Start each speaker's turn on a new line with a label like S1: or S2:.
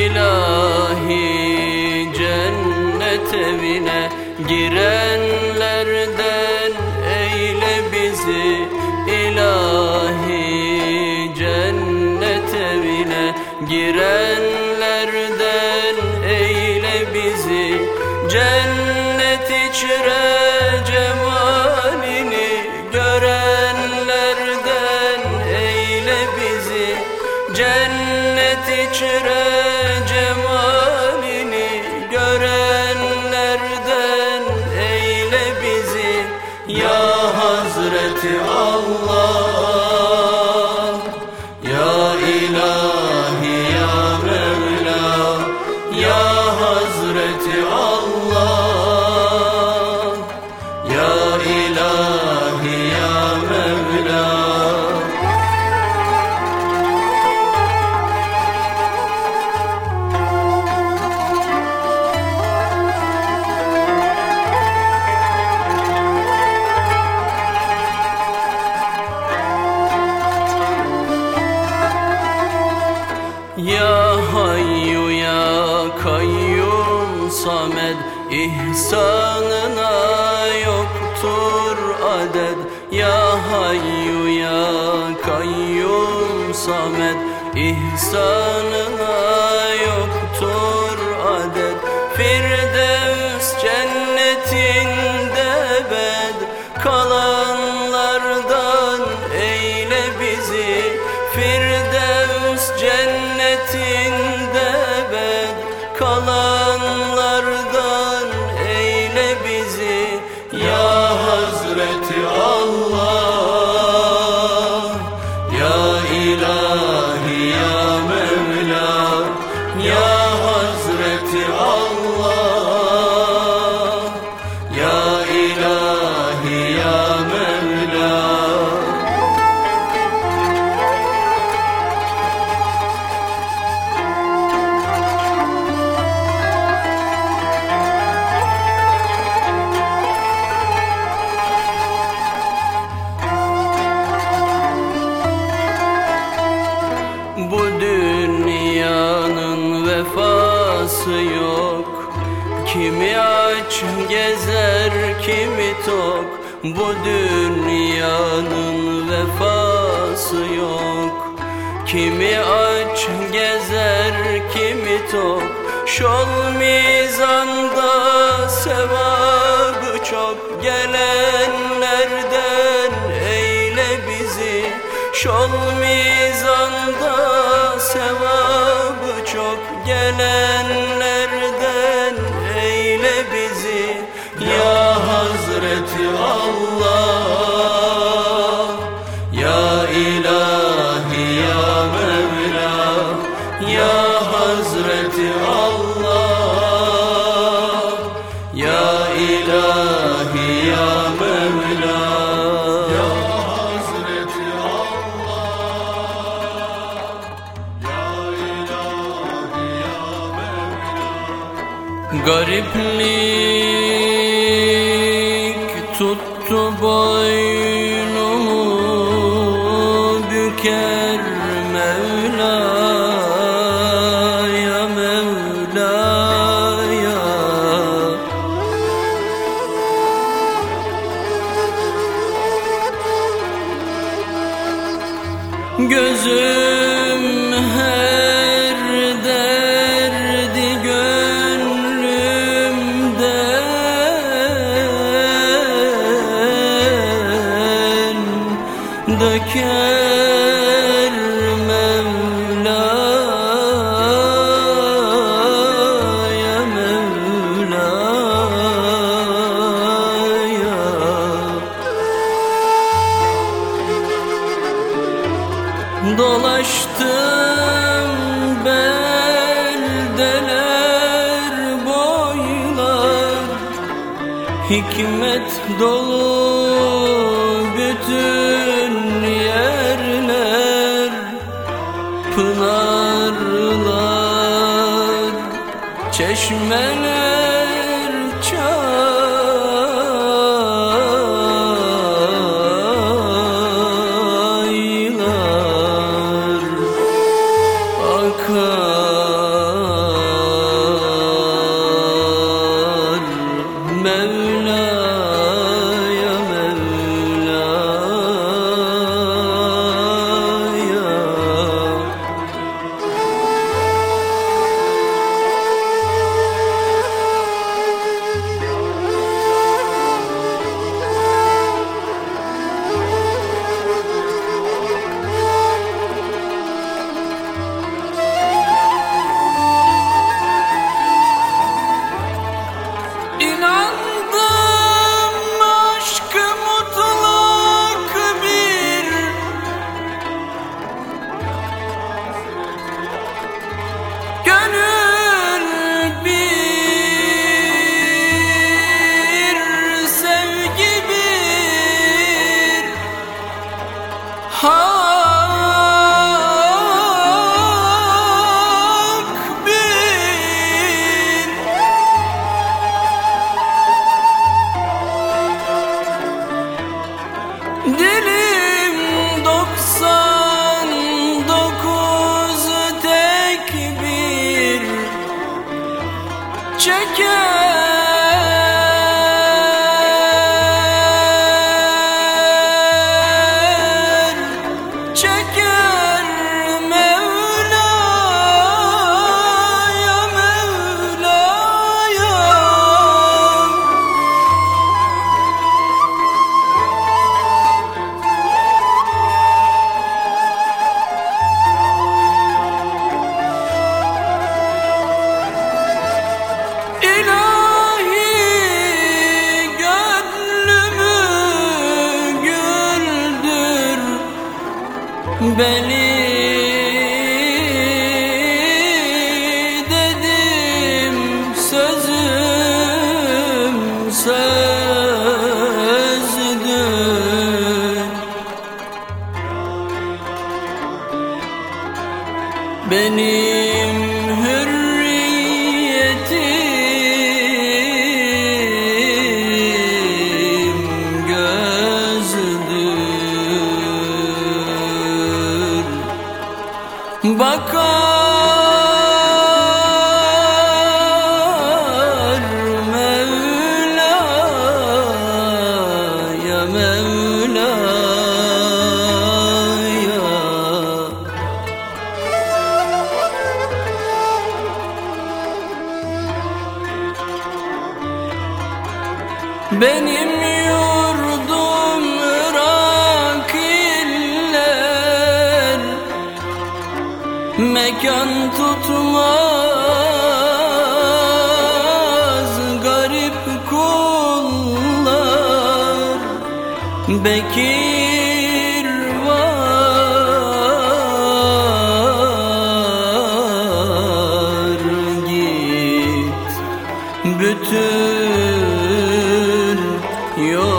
S1: ilahi cennet evine girenlerden eyle bizi. İlahi cennet evine girenlerden eyle bizi. Cennet içre cemalini Allah ihsanına yoktur adet. Ya Hayyu ya Kayyum Samed ihsanına yoktur adet. Firdevs cennetinde bed. Kalanlardan eyle bizi. Firdevs cennetinde bed. Kalanlardan tok Bu dünyanın vefası yok. Kimi aç gezer kimi tok. Şol mizanda sevabı çok. Gelenlerden eyle bizi. Şol mizanda Hazreti Allah. Ya ilahi ya Mevla. Ya Hazreti Gariplik tuttu boynumu Gözüm her derdi gönlümden döker Dolaştım beldeler boylar. Hikmet dolu bütün yerler. Pınarlar, çeşmeler, Dilim doksan dokuz tek bir. Çeker Beni dedim sözüm sözdür Bakar Mevla'ya Mevla'ya. Benim Mekan tutmaz garip kullar. Bekir var. Git bütün yollar